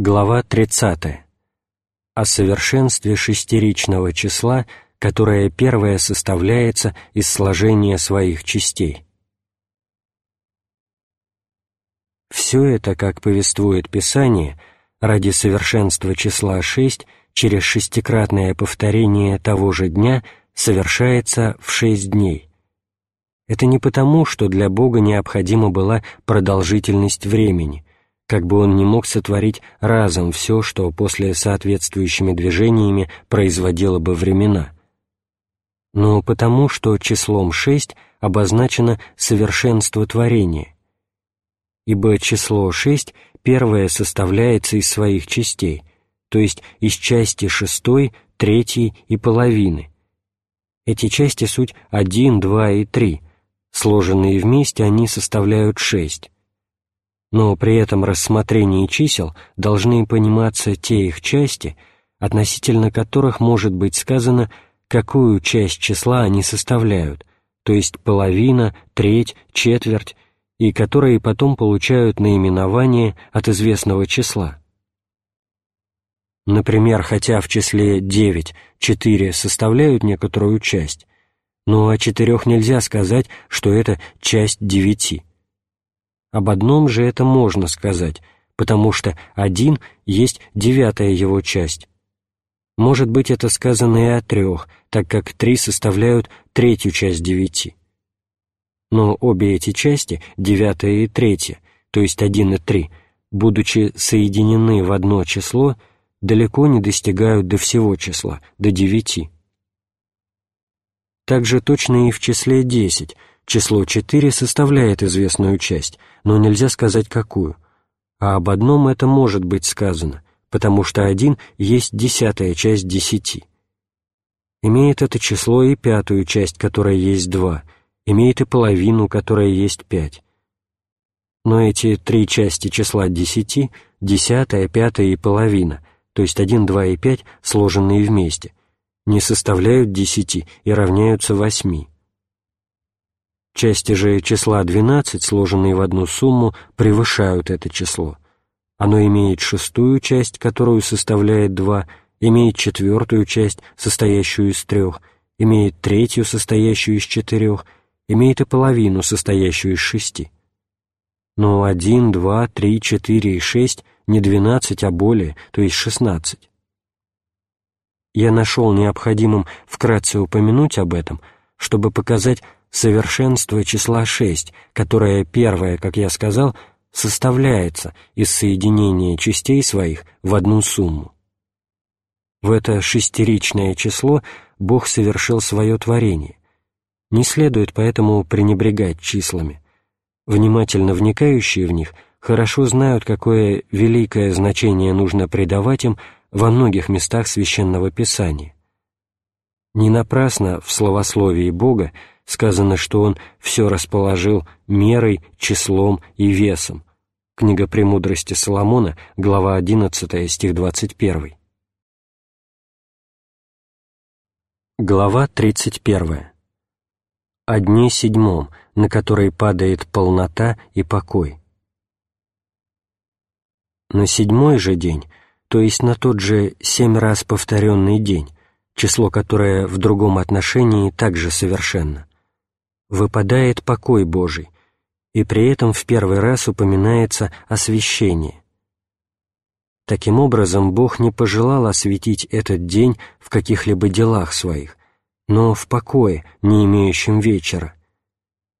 Глава 30. О совершенстве шестеричного числа, которое первое составляется из сложения своих частей. Все это, как повествует Писание, ради совершенства числа 6 через шестикратное повторение того же дня совершается в шесть дней. Это не потому, что для Бога необходима была продолжительность времени, как бы он не мог сотворить разом все, что после соответствующими движениями производило бы времена. Но потому, что числом шесть обозначено совершенство творения, ибо число шесть первое составляется из своих частей, то есть из части шестой, третьей и половины. Эти части суть один, два и три, сложенные вместе они составляют шесть но при этом рассмотрении чисел должны пониматься те их части, относительно которых может быть сказано, какую часть числа они составляют, то есть половина, треть, четверть, и которые потом получают наименование от известного числа. Например, хотя в числе 9 4 составляют некоторую часть, но о четырех нельзя сказать, что это часть девяти. Об одном же это можно сказать, потому что один есть девятая его часть. Может быть, это сказано и о трех, так как три составляют третью часть девяти. Но обе эти части, девятая и третья, то есть один и три, будучи соединены в одно число, далеко не достигают до всего числа, до девяти. Также точно и в числе десять, число четыре составляет известную часть, но нельзя сказать какую. А об одном это может быть сказано, потому что один есть десятая часть десяти. Имеет это число и пятую часть, которая есть два, имеет и половину, которая есть пять. Но эти три части числа десяти, десятая, пятая и половина, то есть один, два и пять, сложенные вместе, не составляют десяти и равняются восьми. Части же числа 12, сложенные в одну сумму, превышают это число. Оно имеет шестую часть, которую составляет 2, имеет четвертую часть, состоящую из трех, имеет третью, состоящую из четырех, имеет и половину, состоящую из шести. Но 1, 2, 3, 4 и 6 не 12, а более, то есть 16. Я нашел необходимым вкратце упомянуть об этом, чтобы показать, совершенство числа 6, которое первое, как я сказал, составляется из соединения частей своих в одну сумму. В это шестеричное число Бог совершил свое творение. Не следует поэтому пренебрегать числами. Внимательно вникающие в них хорошо знают, какое великое значение нужно придавать им во многих местах Священного Писания. Не напрасно в словословии Бога сказано, что он все расположил мерой, числом и весом. Книга «Премудрости Соломона», глава 11, стих 21. Глава 31. О дне седьмом, на который падает полнота и покой. На седьмой же день, то есть на тот же семь раз повторенный день, число которое в другом отношении также совершенно, выпадает покой Божий, и при этом в первый раз упоминается освящение. Таким образом, Бог не пожелал осветить этот день в каких-либо делах своих, но в покое, не имеющем вечера,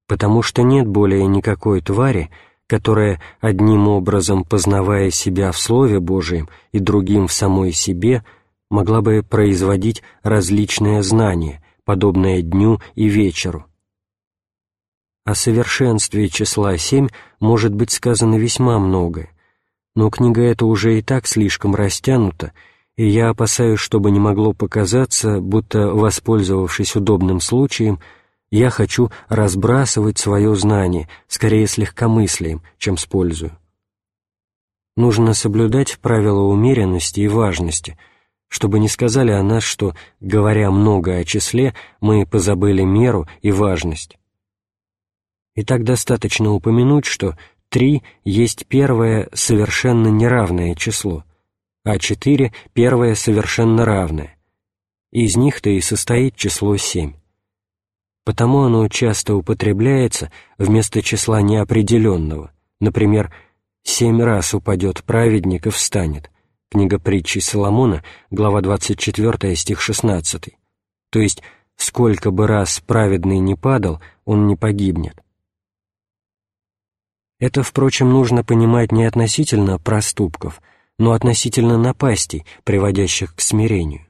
потому что нет более никакой твари, которая, одним образом познавая себя в Слове Божием и другим в самой себе, могла бы производить различные знания, подобное дню и вечеру. О совершенстве числа семь может быть сказано весьма многое, но книга эта уже и так слишком растянута, и я опасаюсь, чтобы не могло показаться, будто, воспользовавшись удобным случаем, я хочу разбрасывать свое знание, скорее с легкомыслием, чем с пользою. Нужно соблюдать правила умеренности и важности, чтобы не сказали о нас, что, говоря много о числе, мы позабыли меру и важность. И так достаточно упомянуть, что три есть первое совершенно неравное число — а четыре — первое совершенно равное. Из них-то и состоит число семь. Потому оно часто употребляется вместо числа неопределенного, например, «семь раз упадет праведник и встанет», книга притчи Соломона, глава 24, стих 16, то есть «сколько бы раз праведный не падал, он не погибнет». Это, впрочем, нужно понимать не относительно проступков, но относительно напастей, приводящих к смирению.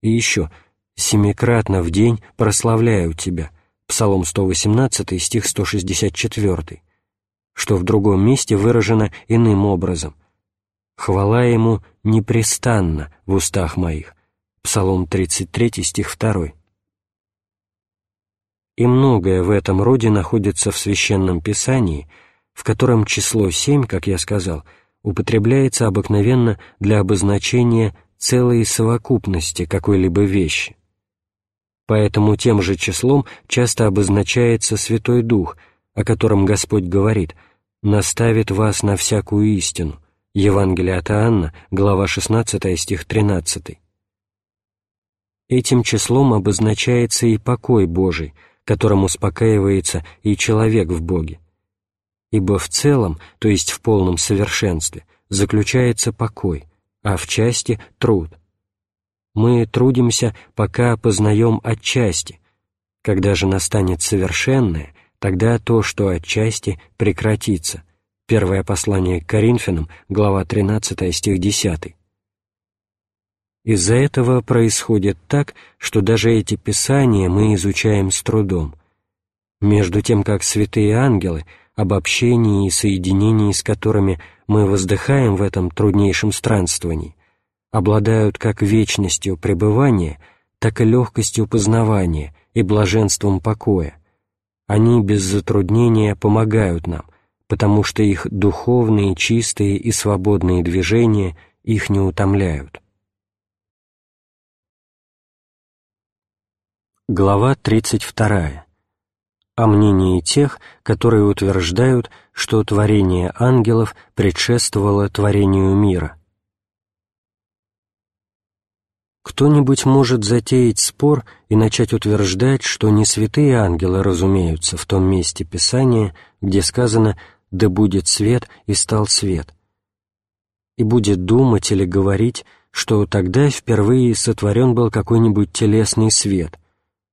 И еще «семикратно в день прославляю Тебя» Псалом 118, стих 164, что в другом месте выражено иным образом «Хвала Ему непрестанно в устах моих» Псалом 33, стих 2. И многое в этом роде находится в Священном Писании – в котором число семь, как я сказал, употребляется обыкновенно для обозначения целой совокупности какой-либо вещи. Поэтому тем же числом часто обозначается Святой Дух, о котором Господь говорит «наставит вас на всякую истину» Евангелие от Иоанна, глава 16, стих 13. Этим числом обозначается и покой Божий, которым успокаивается и человек в Боге ибо в целом, то есть в полном совершенстве, заключается покой, а в части — труд. Мы трудимся, пока познаем отчасти. Когда же настанет совершенное, тогда то, что отчасти, прекратится. Первое послание к Коринфянам, глава 13, стих 10. Из-за этого происходит так, что даже эти писания мы изучаем с трудом. Между тем, как святые ангелы — об общении и соединении с которыми мы воздыхаем в этом труднейшем странствовании, обладают как вечностью пребывания, так и легкостью познавания и блаженством покоя. Они без затруднения помогают нам, потому что их духовные, чистые и свободные движения их не утомляют. Глава тридцать вторая о мнении тех, которые утверждают, что творение ангелов предшествовало творению мира. Кто-нибудь может затеять спор и начать утверждать, что не святые ангелы разумеются в том месте Писания, где сказано «да будет свет, и стал свет», и будет думать или говорить, что тогда впервые сотворен был какой-нибудь телесный свет.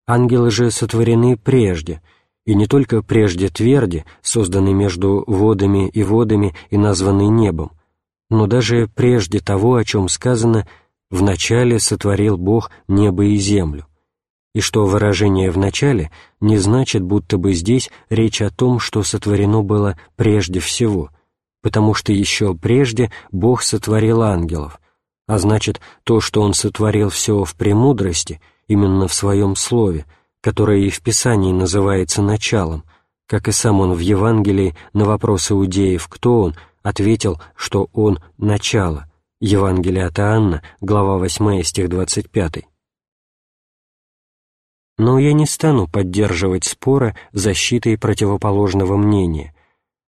Ангелы же сотворены прежде — и не только прежде тверди, созданный между водами и водами и названный небом, но даже прежде того, о чем сказано «вначале сотворил Бог небо и землю», и что выражение «в начале» не значит, будто бы здесь речь о том, что сотворено было прежде всего, потому что еще прежде Бог сотворил ангелов, а значит, то, что Он сотворил все в премудрости, именно в Своем Слове – которое и в Писании называется началом, как и сам он в Евангелии на вопрос иудеев «Кто он?» ответил, что он — начало. Евангелие от Иоанна, глава 8, стих 25. Но я не стану поддерживать спора защитой противоположного мнения,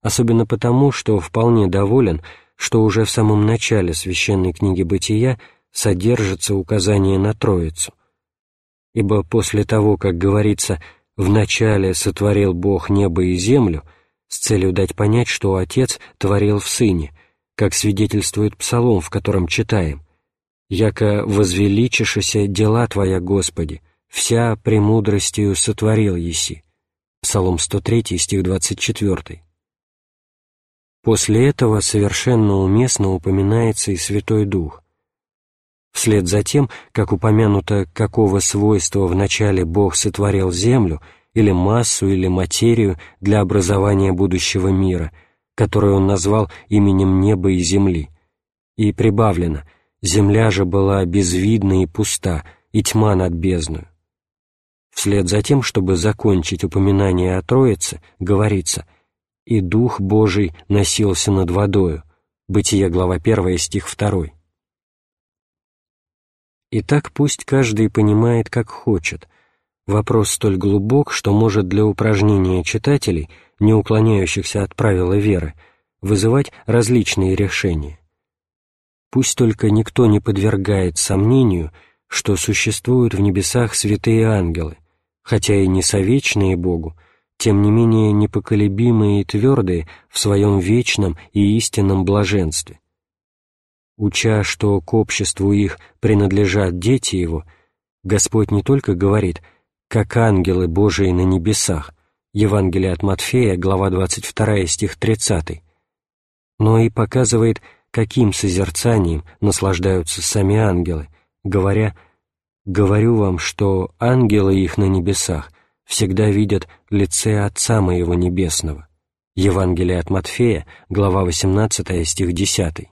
особенно потому, что вполне доволен, что уже в самом начале священной книги «Бытия» содержится указание на Троицу, ибо после того, как говорится «вначале сотворил Бог небо и землю», с целью дать понять, что Отец творил в Сыне, как свидетельствует Псалом, в котором читаем «Яко возвеличишися дела Твоя, Господи, вся премудростью сотворил еси». Псалом 103, стих 24. После этого совершенно уместно упоминается и Святой Дух, Вслед за тем, как упомянуто, какого свойства вначале Бог сотворил землю, или массу, или материю для образования будущего мира, которую Он назвал именем неба и земли, и прибавлено «земля же была безвидна и пуста, и тьма над бездною». Вслед за тем, чтобы закончить упоминание о Троице, говорится «И Дух Божий носился над водою» Бытие, глава 1, стих 2. И так пусть каждый понимает, как хочет. Вопрос столь глубок, что может для упражнения читателей, не уклоняющихся от правила веры, вызывать различные решения. Пусть только никто не подвергает сомнению, что существуют в небесах святые ангелы, хотя и не совечные Богу, тем не менее непоколебимые и твердые в своем вечном и истинном блаженстве. Уча, что к обществу их принадлежат дети Его, Господь не только говорит «как ангелы Божии на небесах», Евангелие от Матфея, глава 22, стих 30, но и показывает, каким созерцанием наслаждаются сами ангелы, говоря «говорю вам, что ангелы их на небесах – всегда видят лице Отца Моего Небесного. Евангелие от Матфея, глава 18, стих 10.